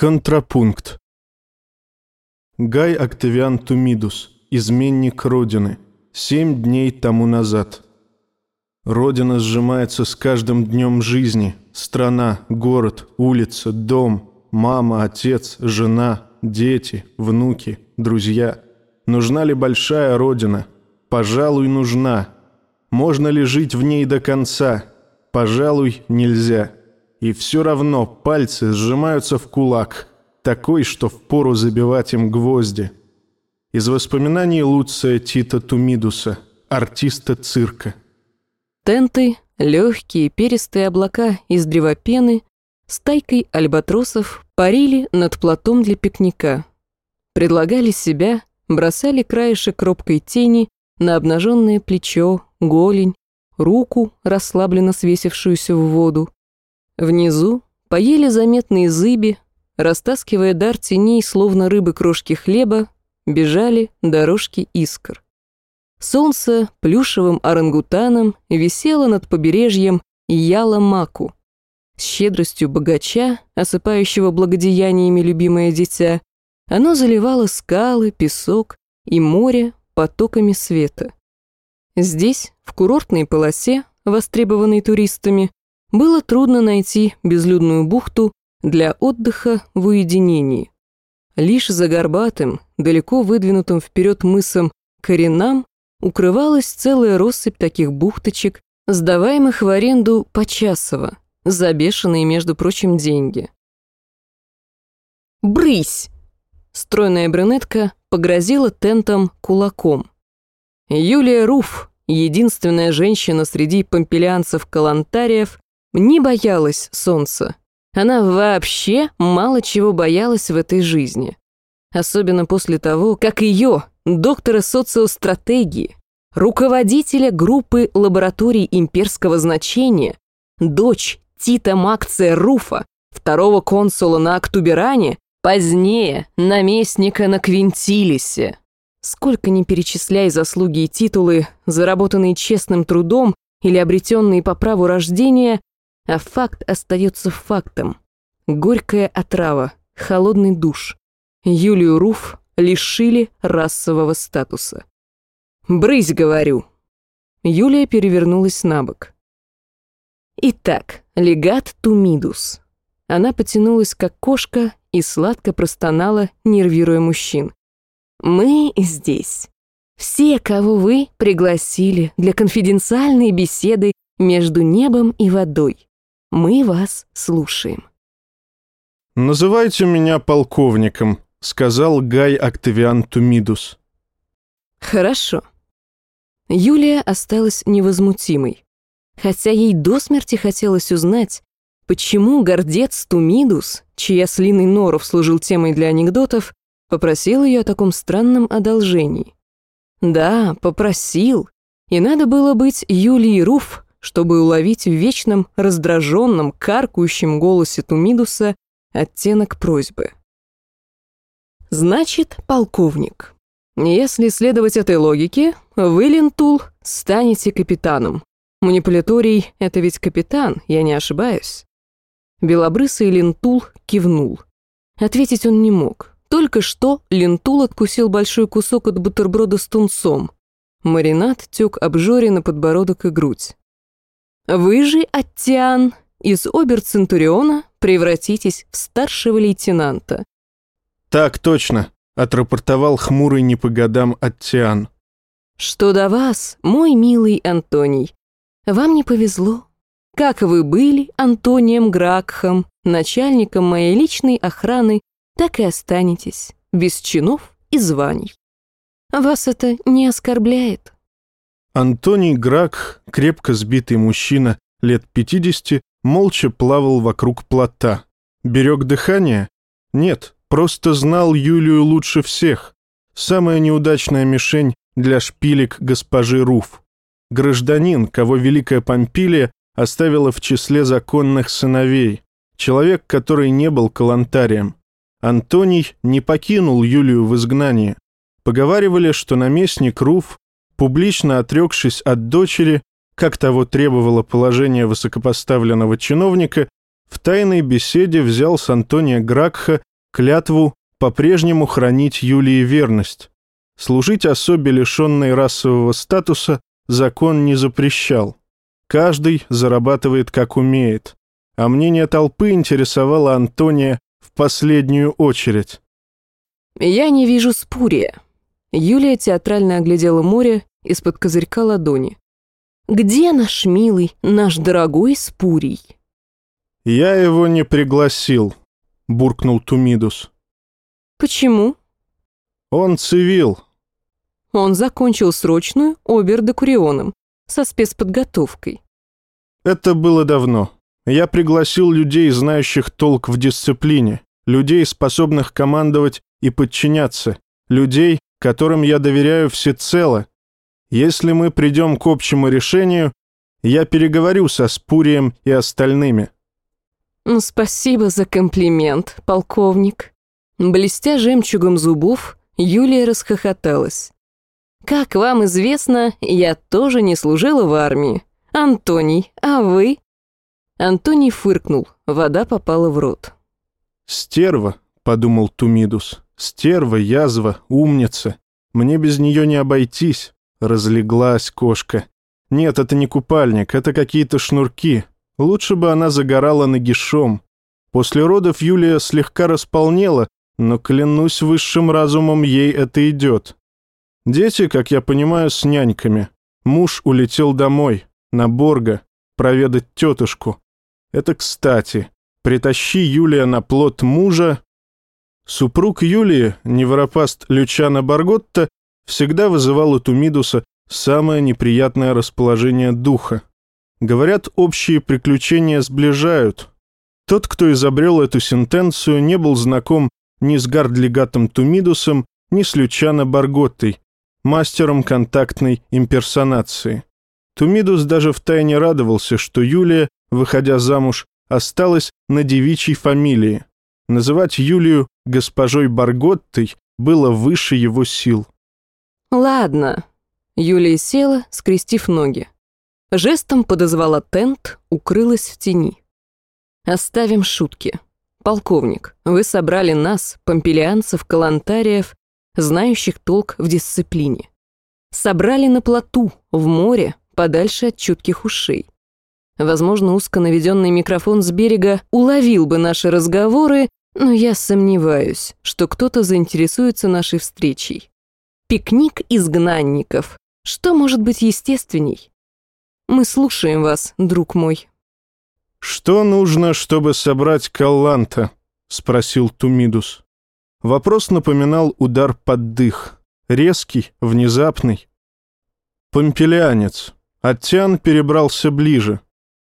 Контрапункт. Гай Октавиан Тумидус, изменник Родины, семь дней тому назад. Родина сжимается с каждым днем жизни. Страна, город, улица, дом, мама, отец, жена, дети, внуки, друзья. Нужна ли большая Родина? Пожалуй, нужна. Можно ли жить в ней до конца? Пожалуй, нельзя. И все равно пальцы сжимаются в кулак, такой, что впору забивать им гвозди. Из воспоминаний Луция Тита Тумидуса, артиста цирка. Тенты, легкие перистые облака из древопены стайкой альбатросов парили над платом для пикника. Предлагали себя, бросали краешек робкой тени на обнаженное плечо, голень, руку, расслабленно свесившуюся в воду, Внизу, по еле заметной зыби, растаскивая дар теней, словно рыбы крошки хлеба, бежали дорожки искр. Солнце плюшевым орангутаном висело над побережьем и яло маку. С щедростью богача, осыпающего благодеяниями любимое дитя, оно заливало скалы, песок и море потоками света. Здесь, в курортной полосе, востребованной туристами, было трудно найти безлюдную бухту для отдыха в уединении. Лишь за горбатым, далеко выдвинутым вперед мысом Коренам укрывалась целая россыпь таких бухточек, сдаваемых в аренду почасово, за бешеные, между прочим, деньги. «Брысь!» Стройная брюнетка погрозила тентом кулаком. Юлия Руф, единственная женщина среди помпелианцев-калантариев, не боялась солнца. Она вообще мало чего боялась в этой жизни. Особенно после того, как ее, доктора социостратегии, руководителя группы лабораторий имперского значения, дочь Тита Макция Руфа, второго консула на Актуберане, позднее наместника на Квинтилисе. Сколько ни перечисляй заслуги и титулы, заработанные честным трудом или обретенные по праву рождения, а факт остается фактом. Горькая отрава, холодный душ. Юлию Руф лишили расового статуса. «Брысь, говорю!» Юлия перевернулась на бок. Итак, легат Тумидус. Она потянулась, как кошка, и сладко простонала, нервируя мужчин. «Мы здесь. Все, кого вы пригласили для конфиденциальной беседы между небом и водой. Мы вас слушаем». «Называйте меня полковником», — сказал Гай Октавиан Тумидус. «Хорошо». Юлия осталась невозмутимой, хотя ей до смерти хотелось узнать, почему гордец Тумидус, чья слиный норов служил темой для анекдотов, попросил ее о таком странном одолжении. Да, попросил, и надо было быть Юлией Руф, чтобы уловить в вечном, раздраженном, каркающем голосе Тумидуса оттенок просьбы. «Значит, полковник, если следовать этой логике, вы, Лентул, станете капитаном. Манипулярий — это ведь капитан, я не ошибаюсь». Белобрысый Лентул кивнул. Ответить он не мог. Только что Лентул откусил большой кусок от бутерброда с тунцом. Маринад тек обжоре на подбородок и грудь. Вы же, Аттиан, из обер-центуриона превратитесь в старшего лейтенанта». «Так точно», — отрапортовал хмурый не по годам Аттиан. «Что до вас, мой милый Антоний, вам не повезло. Как вы были Антонием Гракхом, начальником моей личной охраны, так и останетесь, без чинов и званий. Вас это не оскорбляет?» Антоний Грак, крепко сбитый мужчина, лет 50, молча плавал вокруг плота. Берег дыхание? Нет, просто знал Юлию лучше всех. Самая неудачная мишень для шпилек госпожи Руф. Гражданин, кого Великая Помпилия оставила в числе законных сыновей. Человек, который не был калантарием. Антоний не покинул Юлию в изгнании. Поговаривали, что наместник Руф публично отрекшись от дочери, как того требовало положение высокопоставленного чиновника, в тайной беседе взял с Антония Гракха Клятву по-прежнему хранить Юлии верность. Служить особе, лишенной расового статуса, закон не запрещал. Каждый зарабатывает как умеет. А мнение толпы интересовало Антония в последнюю очередь. «Я не вижу Спурия». Юлия театрально оглядела море из-под козырька ладони. «Где наш милый, наш дорогой Спурий?» «Я его не пригласил», — буркнул Тумидус. «Почему?» «Он цивил». Он закончил срочную обер-декурионом со спецподготовкой. Это было давно. Я пригласил людей, знающих толк в дисциплине, людей, способных командовать и подчиняться, людей, которым я доверяю всецело. Если мы придем к общему решению, я переговорю со Спурием и остальными. Ну, спасибо за комплимент, полковник. Блестя жемчугом зубов, Юлия расхохоталась. Как вам известно, я тоже не служила в армии. Антоний, а вы? Антоний фыркнул, вода попала в рот. «Стерва», — подумал Тумидус, — «стерва, язва, умница. Мне без нее не обойтись». Разлеглась кошка. «Нет, это не купальник, это какие-то шнурки. Лучше бы она загорала нагишом. После родов Юлия слегка располнела, но, клянусь высшим разумом, ей это идет. Дети, как я понимаю, с няньками. Муж улетел домой, на Борга, проведать тетушку. Это кстати. Притащи Юлия на плод мужа. Супруг Юлии, невропаст Лючана Барготта, всегда вызывал у Тумидуса самое неприятное расположение духа. Говорят, общие приключения сближают. Тот, кто изобрел эту сентенцию, не был знаком ни с гардлигатом Тумидусом, ни с Лючано Барготтой, мастером контактной имперсонации. Тумидус даже втайне радовался, что Юлия, выходя замуж, осталась на девичьей фамилии. Называть Юлию госпожой Барготтой было выше его сил. «Ладно». Юлия села, скрестив ноги. Жестом подозвала тент, укрылась в тени. «Оставим шутки. Полковник, вы собрали нас, помпелианцев, калантариев, знающих толк в дисциплине. Собрали на плоту, в море, подальше от чутких ушей. Возможно, узко наведенный микрофон с берега уловил бы наши разговоры, но я сомневаюсь, что кто-то заинтересуется нашей встречей. Пикник изгнанников. Что может быть естественней? Мы слушаем вас, друг мой». «Что нужно, чтобы собрать Калланта?» — спросил Тумидус. Вопрос напоминал удар под дых. Резкий, внезапный. Помпелянец. Оттян перебрался ближе.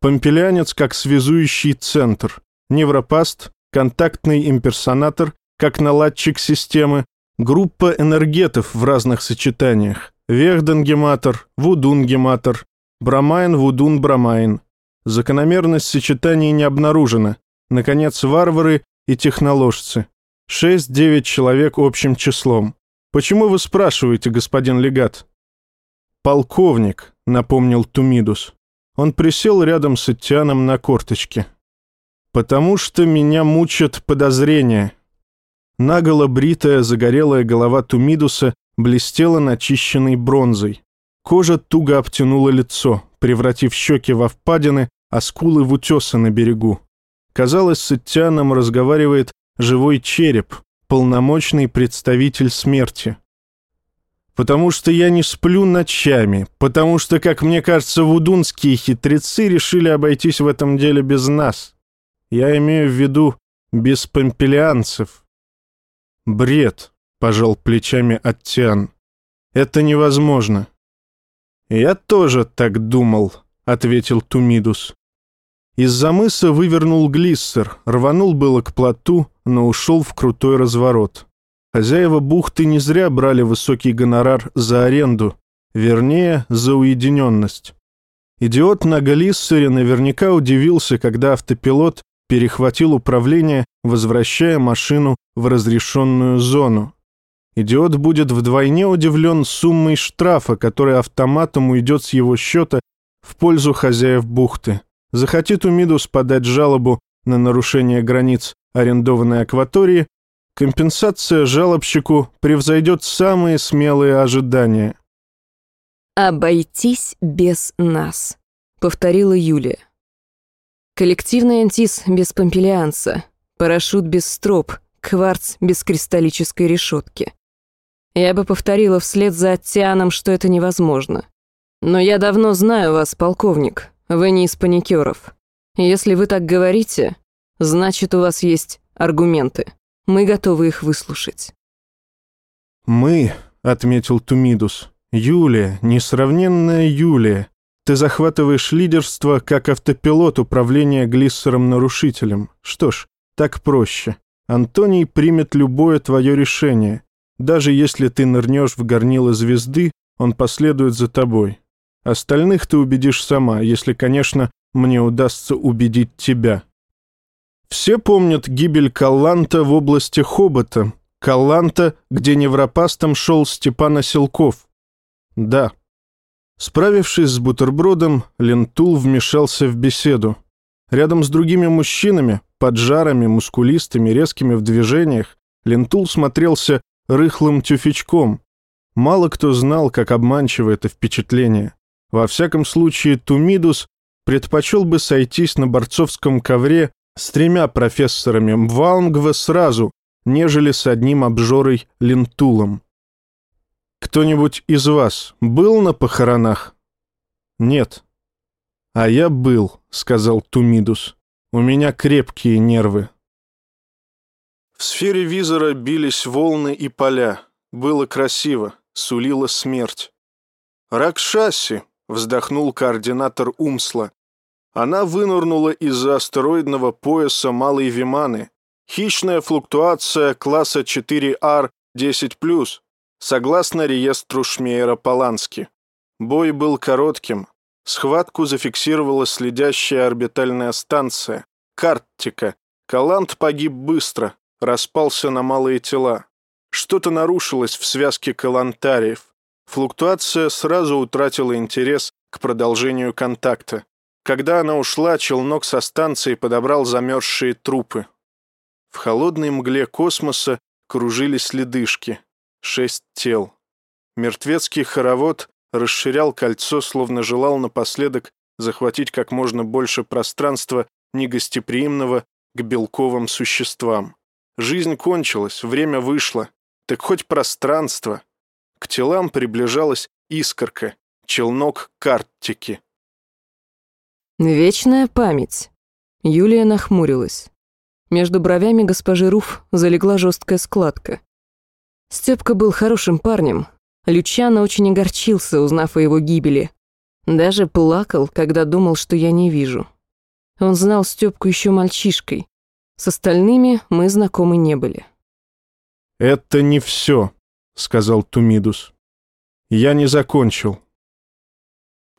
Помпелянец как связующий центр. Невропаст, контактный имперсонатор, как наладчик системы, группа энергетов в разных сочетаниях. Вехденгематор, вудунгематор, Брамайн, Вудун, Брамайн. Закономерность сочетаний не обнаружена. Наконец, варвары и техноложцы. Шесть-девять человек общим числом. Почему вы спрашиваете, господин легат? Полковник, напомнил Тумидус. Он присел рядом с Иттианом на корточке. Потому что меня мучат подозрения. Наголо бритая загорелая голова Тумидуса блестела начищенной бронзой. Кожа туго обтянула лицо, превратив щеки во впадины, а скулы в утесы на берегу. Казалось, с Иттианом разговаривает живой череп, полномочный представитель смерти. Потому что я не сплю ночами, потому что, как мне кажется, вудунские хитрецы решили обойтись в этом деле без нас. Я имею в виду без помпелианцев. Бред, пожал плечами Аттиан. Это невозможно. «Я тоже так думал», — ответил Тумидус. Из-за мыса вывернул глиссер, рванул было к плоту, но ушел в крутой разворот. Хозяева бухты не зря брали высокий гонорар за аренду, вернее, за уединенность. Идиот на глиссере наверняка удивился, когда автопилот перехватил управление, возвращая машину в разрешенную зону. Идиот будет вдвойне удивлен суммой штрафа, который автоматом уйдет с его счета в пользу хозяев бухты. Захотит Умидус подать жалобу на нарушение границ арендованной акватории, Компенсация жалобщику превзойдет самые смелые ожидания. «Обойтись без нас», — повторила Юлия. Коллективный антис без помпелианца, парашют без строп, кварц без кристаллической решетки. Я бы повторила вслед за Оттианом, что это невозможно. Но я давно знаю вас, полковник. Вы не из паникеров. Если вы так говорите, значит, у вас есть аргументы. Мы готовы их выслушать. «Мы», — отметил Тумидус, — «Юлия, несравненная Юлия, ты захватываешь лидерство как автопилот управления глиссером-нарушителем. Что ж, так проще. Антоний примет любое твое решение. Даже если ты нырнешь в горнило звезды, он последует за тобой. Остальных ты убедишь сама, если, конечно, мне удастся убедить тебя. Все помнят гибель Калланта в области Хобота. Калланта, где невропастом шел Степан Оселков. Да, Справившись с бутербродом, Лентул вмешался в беседу. Рядом с другими мужчинами, поджарами, мускулистыми, резкими в движениях, Лентул смотрелся рыхлым тюфячком. Мало кто знал, как обманчиво это впечатление. Во всяком случае, Тумидус предпочел бы сойтись на борцовском ковре с тремя профессорами Мваунгва сразу, нежели с одним обжорой Лентулом. Кто-нибудь из вас был на похоронах? Нет. А я был, сказал Тумидус. У меня крепкие нервы. В сфере визора бились волны и поля. Было красиво, сулила смерть. «Ракшаси!» — вздохнул координатор Умсла. Она вынырнула из-за астероидного пояса Малой Виманы. Хищная флуктуация класса 4R-10+, согласно реестру Шмейера-Полански. Бой был коротким. Схватку зафиксировала следящая орбитальная станция. Карттика. Калант погиб быстро, распался на малые тела. Что-то нарушилось в связке калантариев. Флуктуация сразу утратила интерес к продолжению контакта. Когда она ушла, челнок со станции подобрал замерзшие трупы. В холодной мгле космоса кружились ледышки шесть тел. Мертвецкий хоровод расширял кольцо, словно желал напоследок захватить как можно больше пространства негостеприимного к белковым существам. Жизнь кончилась, время вышло. Так хоть пространство. К телам приближалась искорка, челнок карттики. Вечная память. Юлия нахмурилась. Между бровями госпожи Руф залегла жесткая складка. Степка был хорошим парнем. Лючано очень огорчился, узнав о его гибели. Даже плакал, когда думал, что я не вижу. Он знал Степку еще мальчишкой. С остальными мы знакомы не были. «Это не все», — сказал Тумидус. «Я не закончил».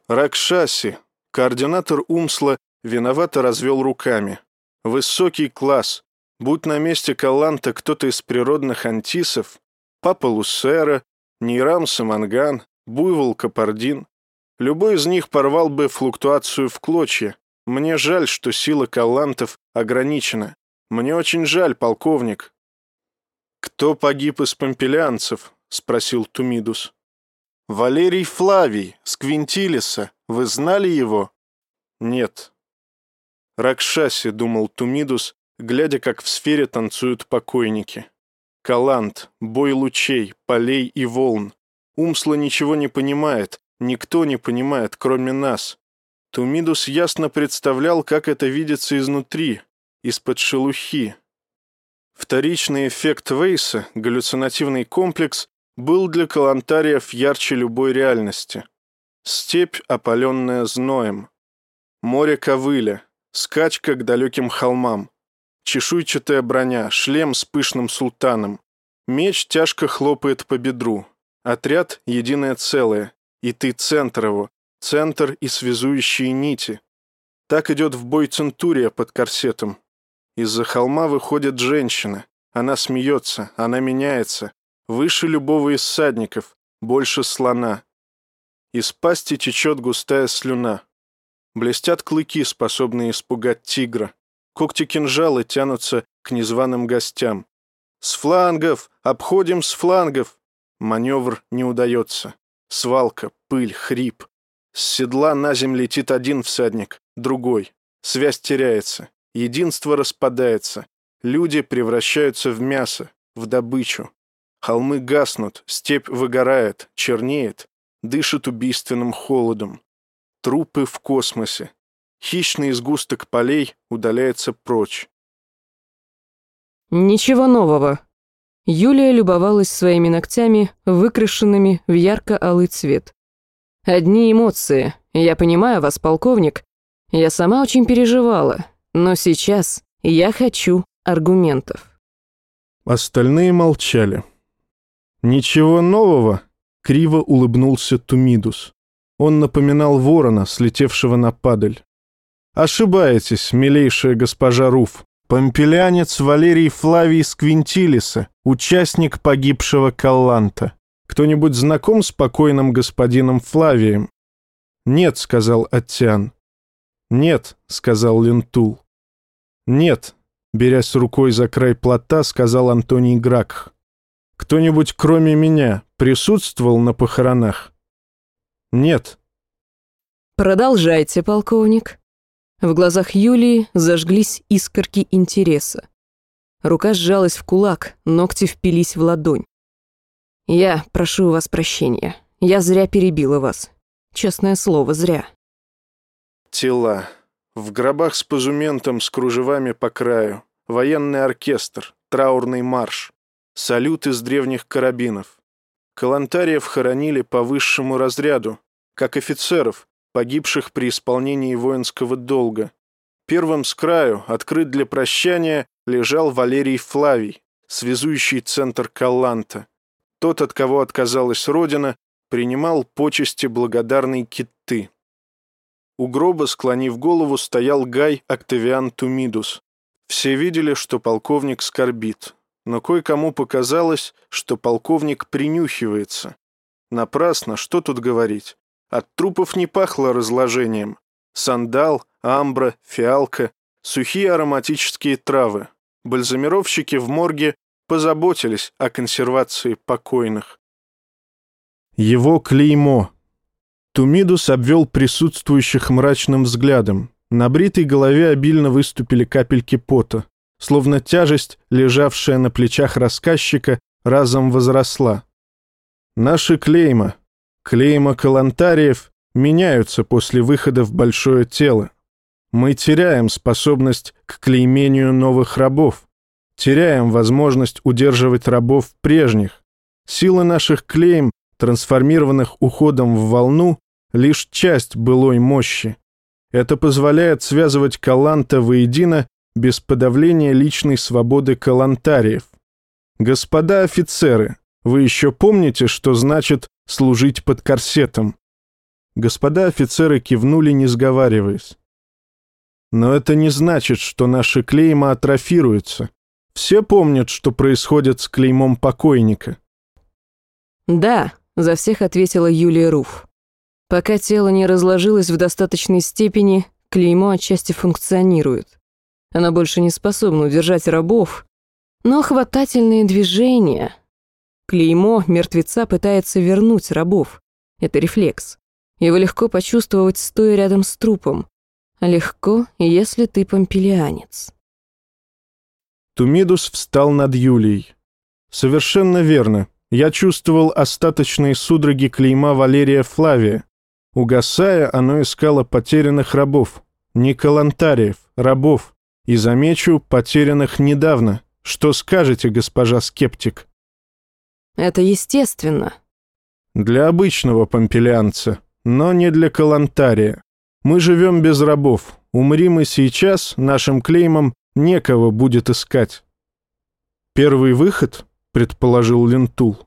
Ракшаси, координатор Умсла, виновато развел руками. «Высокий класс. Будь на месте Каланта кто-то из природных антисов, Папа Лусера, Нейрам Саманган, Буйвол Капардин. Любой из них порвал бы флуктуацию в клочья. Мне жаль, что сила калантов ограничена. Мне очень жаль, полковник. «Кто погиб из помпелянцев?» — спросил Тумидус. «Валерий Флавий, с Квинтилиса. Вы знали его?» «Нет». «Ракшаси», — думал Тумидус, глядя, как в сфере танцуют покойники. Калант, бой лучей, полей и волн. Умсла ничего не понимает, никто не понимает, кроме нас. Тумидус ясно представлял, как это видится изнутри, из-под шелухи. Вторичный эффект Вейса, галлюцинативный комплекс, был для калантариев ярче любой реальности. Степь, опаленная зноем. Море ковыля, скачка к далеким холмам чешуйчатая броня, шлем с пышным султаном. Меч тяжко хлопает по бедру. Отряд — единое целое. И ты центр его, центр и связующие нити. Так идет в бой Центурия под корсетом. Из-за холма выходит женщина. Она смеется, она меняется. Выше любого из всадников, больше слона. Из пасти течет густая слюна. Блестят клыки, способные испугать тигра. Когти кинжала тянутся к незваным гостям. С флангов! Обходим с флангов! Маневр не удается. Свалка, пыль, хрип. С седла на землю летит один всадник, другой. Связь теряется, единство распадается. Люди превращаются в мясо, в добычу. Холмы гаснут, степь выгорает, чернеет, дышит убийственным холодом. Трупы в космосе. Хищный изгусток полей удаляется прочь. Ничего нового. Юлия любовалась своими ногтями, выкрашенными в ярко-алый цвет. Одни эмоции. Я понимаю вас, полковник. Я сама очень переживала. Но сейчас я хочу аргументов. Остальные молчали. «Ничего нового?» — криво улыбнулся Тумидус. Он напоминал ворона, слетевшего на падаль. «Ошибаетесь, милейшая госпожа Руф. Помпелянец Валерий Флавий Сквинтилиса, участник погибшего Калланта. Кто-нибудь знаком с покойным господином Флавием?» «Нет», — сказал Аттиан. «Нет», — сказал Лентул. «Нет», — берясь рукой за край плота, сказал Антоний Гракх. «Кто-нибудь, кроме меня, присутствовал на похоронах?» «Нет». «Продолжайте, полковник». В глазах Юлии зажглись искорки интереса. Рука сжалась в кулак, ногти впились в ладонь. «Я прошу у вас прощения. Я зря перебила вас. Честное слово, зря». Тела. В гробах с позументом, с кружевами по краю. Военный оркестр, траурный марш. Салют из древних карабинов. Калантариев хоронили по высшему разряду, как офицеров, погибших при исполнении воинского долга. Первым с краю, открыт для прощания, лежал Валерий Флавий, связующий центр Калланта. Тот, от кого отказалась родина, принимал почести благодарной китты. У гроба, склонив голову, стоял Гай Октавиан Тумидус. Все видели, что полковник скорбит, но кое-кому показалось, что полковник принюхивается. Напрасно, что тут говорить. От трупов не пахло разложением. Сандал, амбра, фиалка, сухие ароматические травы. Бальзамировщики в морге позаботились о консервации покойных. Его клеймо. Тумидус обвел присутствующих мрачным взглядом. На бритой голове обильно выступили капельки пота, словно тяжесть, лежавшая на плечах рассказчика, разом возросла. Наши клейма, Клейма калантариев меняются после выхода в большое тело. Мы теряем способность к клеймению новых рабов, теряем возможность удерживать рабов прежних. Сила наших клейм, трансформированных уходом в волну, лишь часть былой мощи. Это позволяет связывать каланта воедино без подавления личной свободы калантариев. Господа офицеры, вы еще помните, что значит служить под корсетом?» Господа офицеры кивнули, не сговариваясь. «Но это не значит, что наши клейма атрофируются. Все помнят, что происходит с клеймом покойника». «Да», — за всех ответила Юлия Руф. «Пока тело не разложилось в достаточной степени, клеймо отчасти функционирует. Оно больше не способно удержать рабов, но хватательные движения, Клеймо мертвеца пытается вернуть рабов. Это рефлекс. Его легко почувствовать, стоя рядом с трупом. Легко, если ты помпелианец. Тумидус встал над Юлией. «Совершенно верно. Я чувствовал остаточные судороги клейма Валерия Флавия. Угасая, оно искало потерянных рабов. Не калантариев, рабов. И, замечу, потерянных недавно. Что скажете, госпожа скептик?» Это естественно. Для обычного помпелянца, но не для калантария. Мы живем без рабов. Умри мы сейчас, нашим клеймом некого будет искать. Первый выход, предположил Лентул.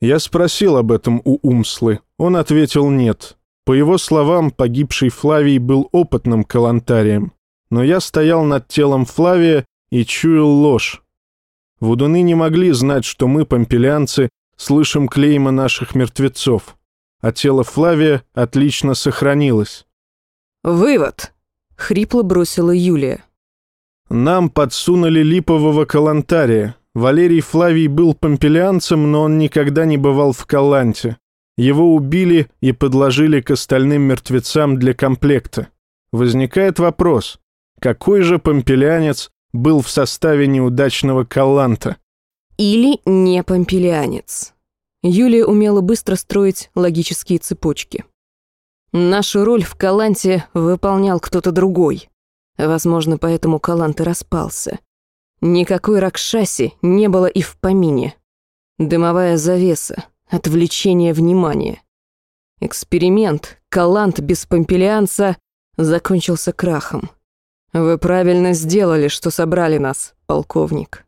Я спросил об этом у Умслы. Он ответил нет. По его словам, погибший Флавий был опытным калантарием. Но я стоял над телом Флавия и чуял ложь. Вудуны не могли знать, что мы, помпелянцы, слышим клейма наших мертвецов, а тело Флавия отлично сохранилось. «Вывод!» — хрипло бросила Юлия. «Нам подсунули липового калантария. Валерий Флавий был помпелианцем, но он никогда не бывал в Каланте. Его убили и подложили к остальным мертвецам для комплекта. Возникает вопрос, какой же помпелианец был в составе неудачного Каланта? Или не помпелианец. Юлия умела быстро строить логические цепочки. Нашу роль в Каланте выполнял кто-то другой. Возможно, поэтому Калант и распался. Никакой Ракшаси не было и в помине. Дымовая завеса, отвлечение внимания. Эксперимент Калант без помпелианца закончился крахом. Вы правильно сделали, что собрали нас, полковник.